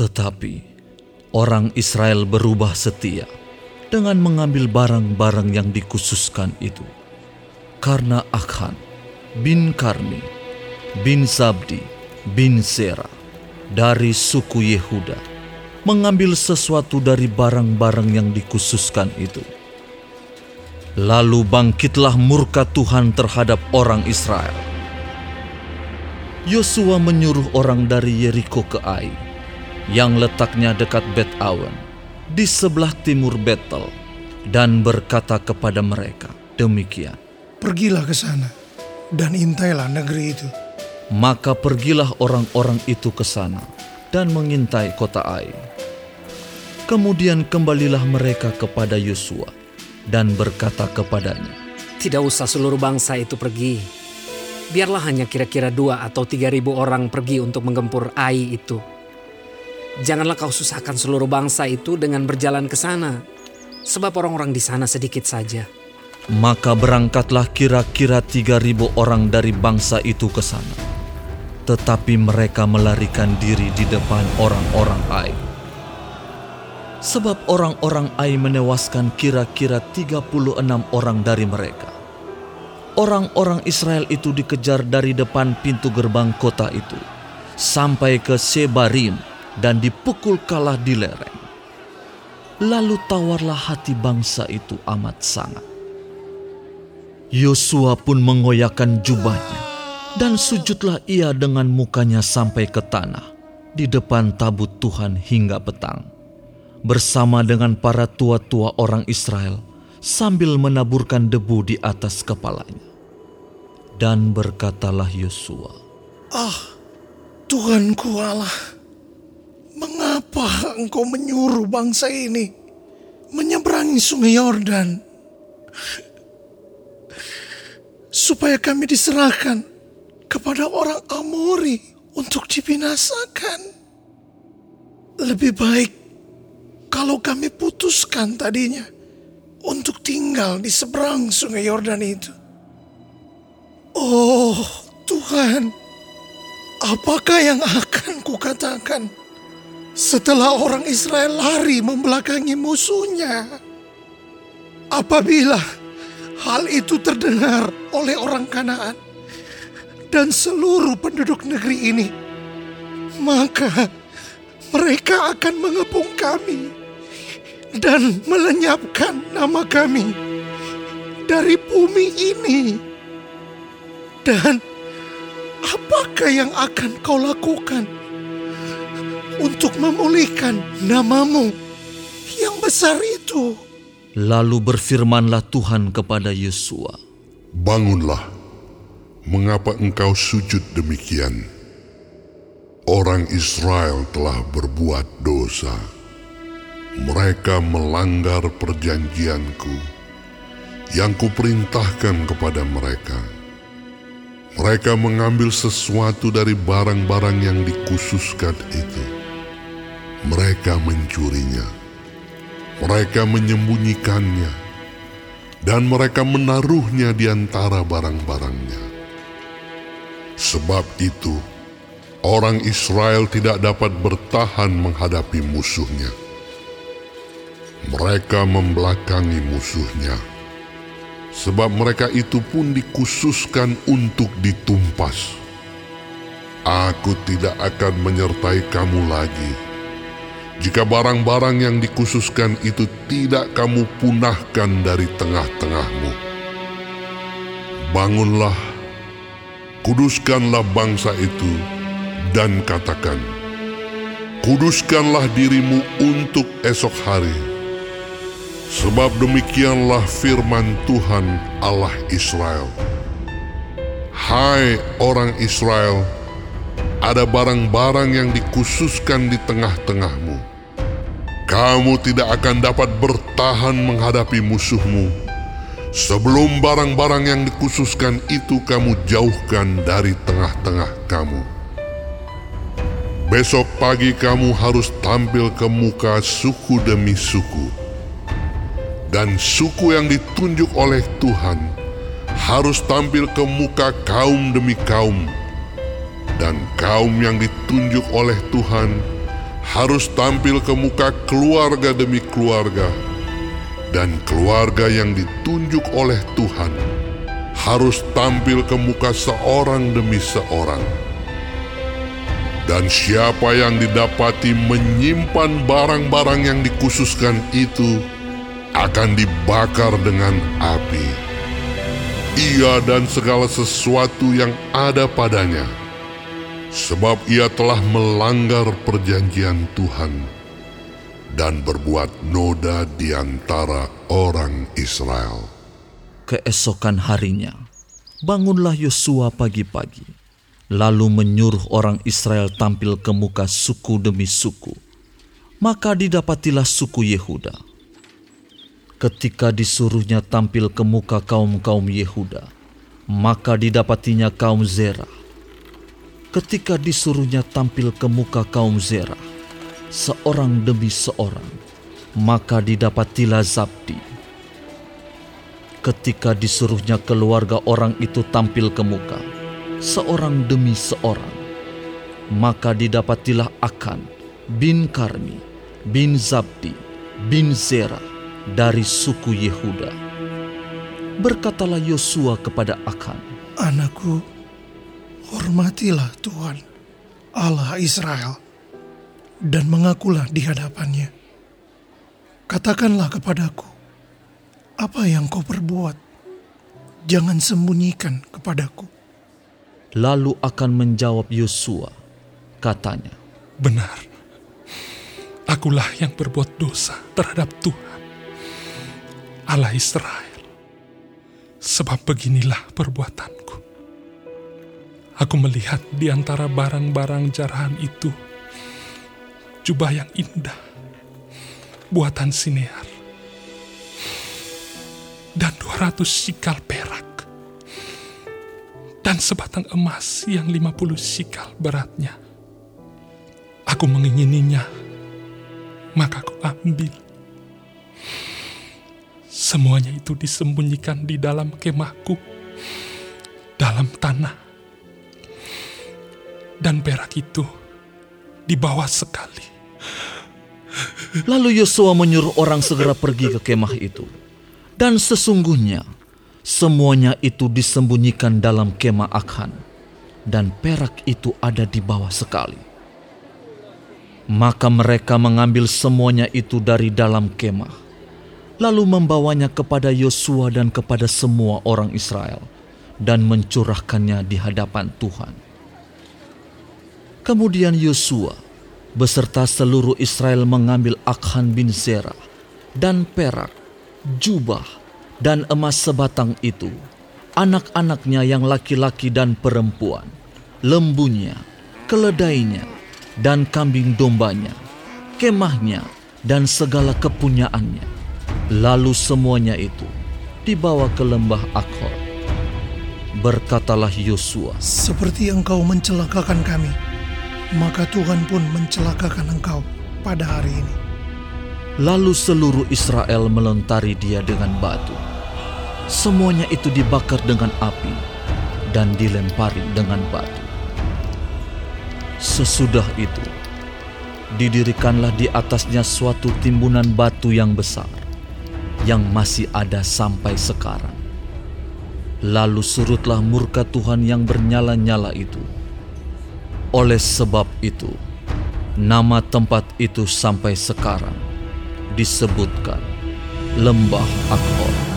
Tetapi orang Israel berubah setia dengan mengambil barang-barang yang dikhususkan itu. Karena Akhan bin Karmi bin Zabdi bin Zera dari suku Yehuda mengambil sesuatu dari barang-barang yang dikhususkan itu. Lalu bangkitlah murka Tuhan terhadap orang Israel. Yosua menyuruh orang dari Yeriko ke Ai, yang letaknya dekat Bet Awen, di sebelah timur Betel, dan berkata kepada mereka, demikian. Pergilah ke sana, dan intailah negeri itu. Maka pergilah orang-orang itu ke sana, dan mengintai kota Ai. Kemudian kembalilah mereka kepada Yosua, dan berkata kepadanya, Tidak usah seluruh bangsa itu pergi, biarlah hanya kira-kira dua atau tiga ribu orang pergi untuk menggempur Ai itu. Janganlah kau susahkan seluruh bangsa itu dengan berjalan ke sana, sebab orang-orang di sana sedikit saja. Maka berangkatlah kira-kira tiga ribu orang dari bangsa itu ke sana. Tetapi mereka melarikan diri di depan orang-orang Ai. Sebab orang-orang Ai menewaskan kira-kira 36 orang dari mereka. Orang-orang Israel itu dikejar dari depan pintu gerbang kota itu sampai ke Sebarim dan dipukul kalah di lereng. Lalu tawarlah hati bangsa itu amat sangat. Yosua pun mengoyakkan jubahnya dan sujudlah ia dengan mukanya sampai ke tanah di depan tabut Tuhan hingga petang bersama dengan para tua-tua orang Israel sambil menaburkan debu di atas kepalanya. Dan berkatalah Yosua, Ah, Tuhanku Allah, mengapa engkau menyuruh bangsa ini menyeberangi sungai Yordan supaya kami diserahkan kepada orang Amori untuk dibinasakan? Lebih baik kalau kami putuskan tadinya untuk tinggal di seberang sungai Yordan itu. Oh Tuhan, apakah yang akan kukatakan setelah orang Israel lari membelakangi musuhnya? Apabila hal itu terdengar oleh orang Kanaan dan seluruh penduduk negeri ini, maka mereka akan mengepung kami dan melenyapkan nama kami dari bumi ini. Dan apakah yang akan kau lakukan untuk memulihkan namamu yang besar itu? Lalu berfirmanlah Tuhan kepada Yosua, Bangunlah, mengapa engkau sujud demikian? Orang Israel telah berbuat dosa. Mereka melanggar perjanjianku yang kuperintahkan kepada mereka. Mereka mengambil sesuatu dari barang-barang yang dikhususkan itu. Mereka mencurinya. Mereka menyembunyikannya. Dan mereka menaruhnya di antara barang-barangnya. Sebab itu, orang Israel tidak dapat bertahan menghadapi musuhnya. Mereka membelakangi musuhnya, sebab mereka itu pun dikhususkan untuk ditumpas. Aku tidak akan menyertai kamu lagi jika barang-barang yang dikhususkan itu tidak kamu punahkan dari tengah-tengahmu. Bangunlah, kuduskanlah bangsa itu, dan katakan, Kuduskanlah dirimu untuk esok hari, sebab demikianlah firman Tuhan Allah Israel. Hai orang Israel, ada barang-barang yang dikhususkan di tengah-tengahmu. Kamu tidak akan dapat bertahan menghadapi musuhmu sebelum barang-barang yang dikhususkan itu kamu jauhkan dari tengah-tengah kamu. Besok pagi kamu harus tampil ke muka suku demi suku. Dan suku yang ditunjuk oleh Tuhan harus tampil ke muka kaum demi kaum. Dan kaum yang ditunjuk oleh Tuhan harus tampil ke muka keluarga demi keluarga, dan keluarga yang ditunjuk oleh Tuhan harus tampil ke muka seorang demi seorang. Dan siapa yang didapati menyimpan barang-barang yang dikhususkan itu akan dibakar dengan api. Ia dan segala sesuatu yang ada padanya, sebab ia telah melanggar perjanjian Tuhan dan berbuat noda di antara orang Israel. Keesokan harinya, bangunlah Yosua pagi-pagi, lalu menyuruh orang Israel tampil ke muka suku demi suku. Maka didapatilah suku Yehuda. Ketika disuruhnya tampil ke muka kaum-kaum Yehuda, maka didapatinya kaum Zerah. Ketika disuruhnya tampil ke muka kaum Zerah, seorang demi seorang, maka didapatilah Zabdi ketika disuruhnya keluarga orang itu tampil ke muka, seorang demi seorang. Maka didapatilah Akan bin Karmi bin Zabdi bin Zera dari suku Yehuda. Berkatalah Yosua kepada Akan, Anakku, hormatilah Tuhan, Allah Israel, dan mengakulah di hadapannya. Katakanlah kepadaku, apa yang kau perbuat? Jangan sembunyikan kepadaku. Lalu akan menjawab Yosua, katanya, Benar, akulah yang berbuat dosa terhadap Tuhan, Allah Israel. Sebab beginilah perbuatanku. Aku melihat di antara barang-barang jarahan itu, jubah yang indah, buatan Sinear, dan 200 sikal perak, dan sebatang emas yang 50 sikal beratnya. Aku mengingininya, maka aku ambil. Semuanya itu disembunyikan di dalam kemahku, dalam tanah. Dan perak itu di bawah sekali. Lalu Yosua menyuruh orang segera pergi ke kemah itu. Dan sesungguhnya semuanya itu disembunyikan dalam kemah Akhan. Dan perak itu ada di bawah sekali. Maka mereka mengambil semuanya itu dari dalam kemah. Lalu membawanya kepada Yosua dan kepada semua orang Israel. Dan mencurahkannya di hadapan Tuhan. Kemudian Yosua beserta seluruh Israel mengambil Akhan bin Zerah dan perak, jubah, dan emas sebatang itu, anak-anaknya yang laki-laki dan perempuan, lembunya, keledainya, dan kambing dombanya, kemahnya, dan segala kepunyaannya. Lalu semuanya itu dibawa ke lembah Akhor. Berkatalah Yosua, Seperti engkau mencelakakan kami, maka Tuhan pun mencelakakan engkau pada hari ini. Lalu seluruh Israel melontari dia dengan batu. Semuanya itu dibakar dengan api dan dilempari dengan batu. Sesudah itu, didirikanlah di atasnya suatu timbunan batu yang besar, yang masih ada sampai sekarang. Lalu surutlah murka Tuhan yang bernyala-nyala itu. Oleh sebab itu, nama tempat itu sampai sekarang disebutkan Lembah Akhor.